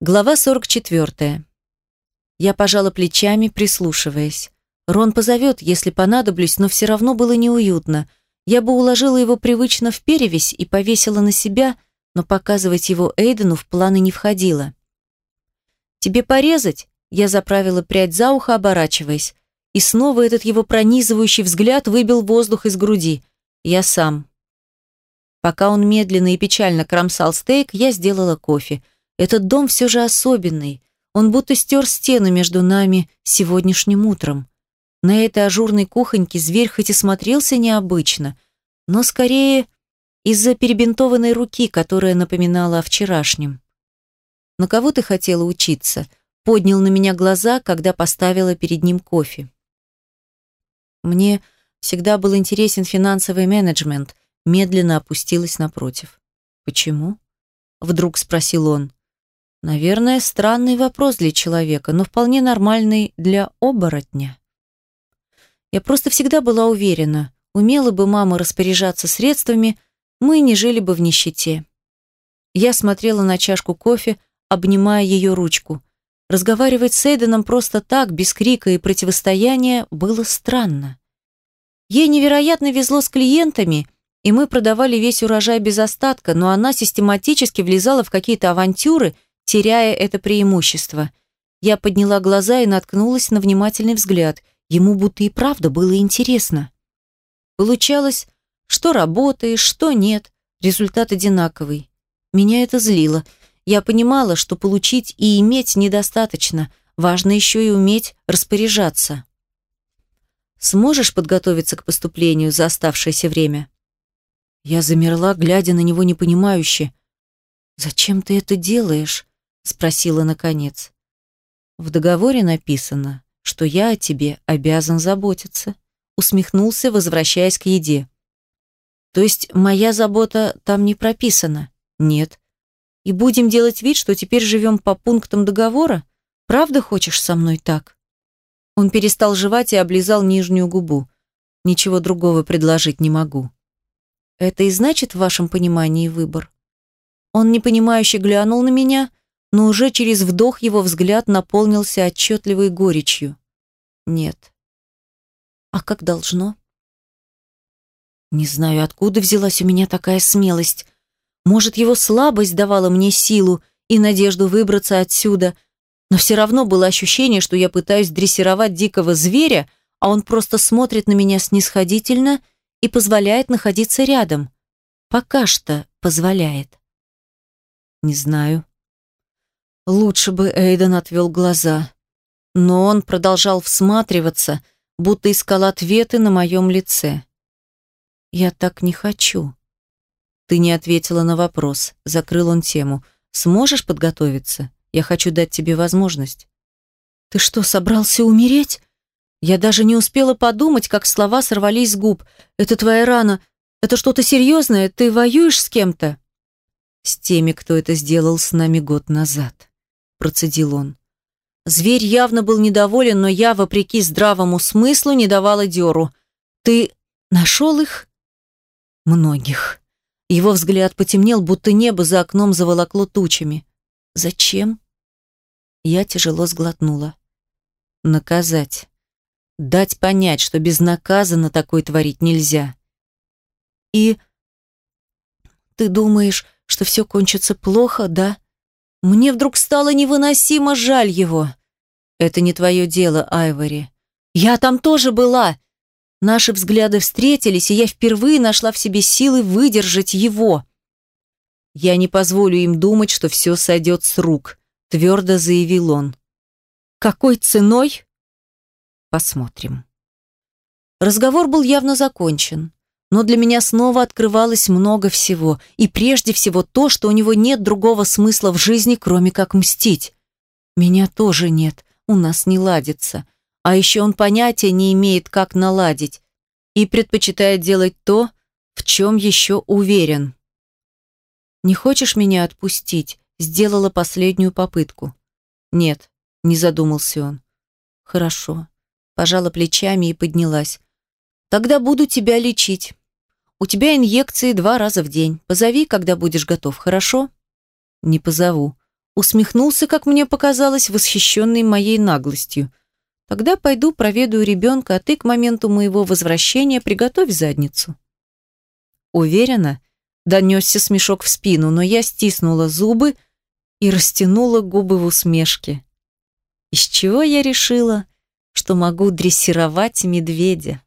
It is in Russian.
Глава 44. Я пожала плечами, прислушиваясь. Рон позовет, если понадоблюсь, но все равно было неуютно. Я бы уложила его привычно в перевязь и повесила на себя, но показывать его Эйдену в планы не входило. «Тебе порезать?» Я заправила прядь за ухо, оборачиваясь. И снова этот его пронизывающий взгляд выбил воздух из груди. Я сам. Пока он медленно и печально кромсал стейк, я сделала кофе – этот дом все же особенный. Он будто стер стену между нами сегодняшним утром. На этой ажурной кухоньке зверь хоть и смотрелся необычно, но скорее из-за перебинтованной руки, которая напоминала о вчерашнем. «На кого ты хотела учиться?» Поднял на меня глаза, когда поставила перед ним кофе. Мне всегда был интересен финансовый менеджмент, медленно опустилась напротив. «Почему?» — вдруг спросил он. Наверное, странный вопрос для человека, но вполне нормальный для оборотня. Я просто всегда была уверена, умела бы мама распоряжаться средствами, мы не жили бы в нищете. Я смотрела на чашку кофе, обнимая ее ручку. Разговаривать с Эйденом просто так, без крика и противостояния, было странно. Ей невероятно везло с клиентами, и мы продавали весь урожай без остатка, но она систематически влезала в какие-то авантюры – теряя это преимущество. Я подняла глаза и наткнулась на внимательный взгляд. Ему будто и правда было интересно. Получалось, что работаешь, что нет, результат одинаковый. Меня это злило. Я понимала, что получить и иметь недостаточно, важно еще и уметь распоряжаться. Сможешь подготовиться к поступлению за оставшееся время? Я замерла, глядя на него непонимающе. «Зачем ты это делаешь?» Спросила наконец. В договоре написано, что я о тебе обязан заботиться, усмехнулся, возвращаясь к еде. То есть моя забота там не прописана? Нет. И будем делать вид, что теперь живем по пунктам договора? Правда хочешь со мной так? Он перестал жевать и облизал нижнюю губу. Ничего другого предложить не могу. Это и значит в вашем понимании выбор? Он непонимающе глянул на меня, но уже через вдох его взгляд наполнился отчетливой горечью. Нет. А как должно? Не знаю, откуда взялась у меня такая смелость. Может, его слабость давала мне силу и надежду выбраться отсюда, но все равно было ощущение, что я пытаюсь дрессировать дикого зверя, а он просто смотрит на меня снисходительно и позволяет находиться рядом. Пока что позволяет. Не знаю. Лучше бы Эйден отвел глаза. Но он продолжал всматриваться, будто искал ответы на моем лице. «Я так не хочу». «Ты не ответила на вопрос», — закрыл он тему. «Сможешь подготовиться? Я хочу дать тебе возможность». «Ты что, собрался умереть?» Я даже не успела подумать, как слова сорвались с губ. «Это твоя рана. Это что-то серьезное? Ты воюешь с кем-то?» «С теми, кто это сделал с нами год назад» процедил он. Зверь явно был недоволен, но я, вопреки здравому смыслу, не давала дёру. «Ты нашел их?» «Многих». Его взгляд потемнел, будто небо за окном заволокло тучами. «Зачем?» Я тяжело сглотнула. «Наказать. Дать понять, что безнаказанно такое творить нельзя». «И ты думаешь, что все кончится плохо, да?» Мне вдруг стало невыносимо жаль его. Это не твое дело, Айвори. Я там тоже была. Наши взгляды встретились, и я впервые нашла в себе силы выдержать его. Я не позволю им думать, что все сойдет с рук, твердо заявил он. Какой ценой? Посмотрим. Разговор был явно закончен. Но для меня снова открывалось много всего, и прежде всего то, что у него нет другого смысла в жизни, кроме как мстить. Меня тоже нет, у нас не ладится. А еще он понятия не имеет, как наладить, и предпочитает делать то, в чем еще уверен. «Не хочешь меня отпустить?» Сделала последнюю попытку. «Нет», — не задумался он. «Хорошо». Пожала плечами и поднялась. «Тогда буду тебя лечить. У тебя инъекции два раза в день. Позови, когда будешь готов, хорошо?» «Не позову», — усмехнулся, как мне показалось, восхищенный моей наглостью. Тогда пойду проведаю ребенка, а ты к моменту моего возвращения приготовь задницу. Уверена, донесся смешок в спину, но я стиснула зубы и растянула губы в усмешке. Из чего я решила, что могу дрессировать медведя?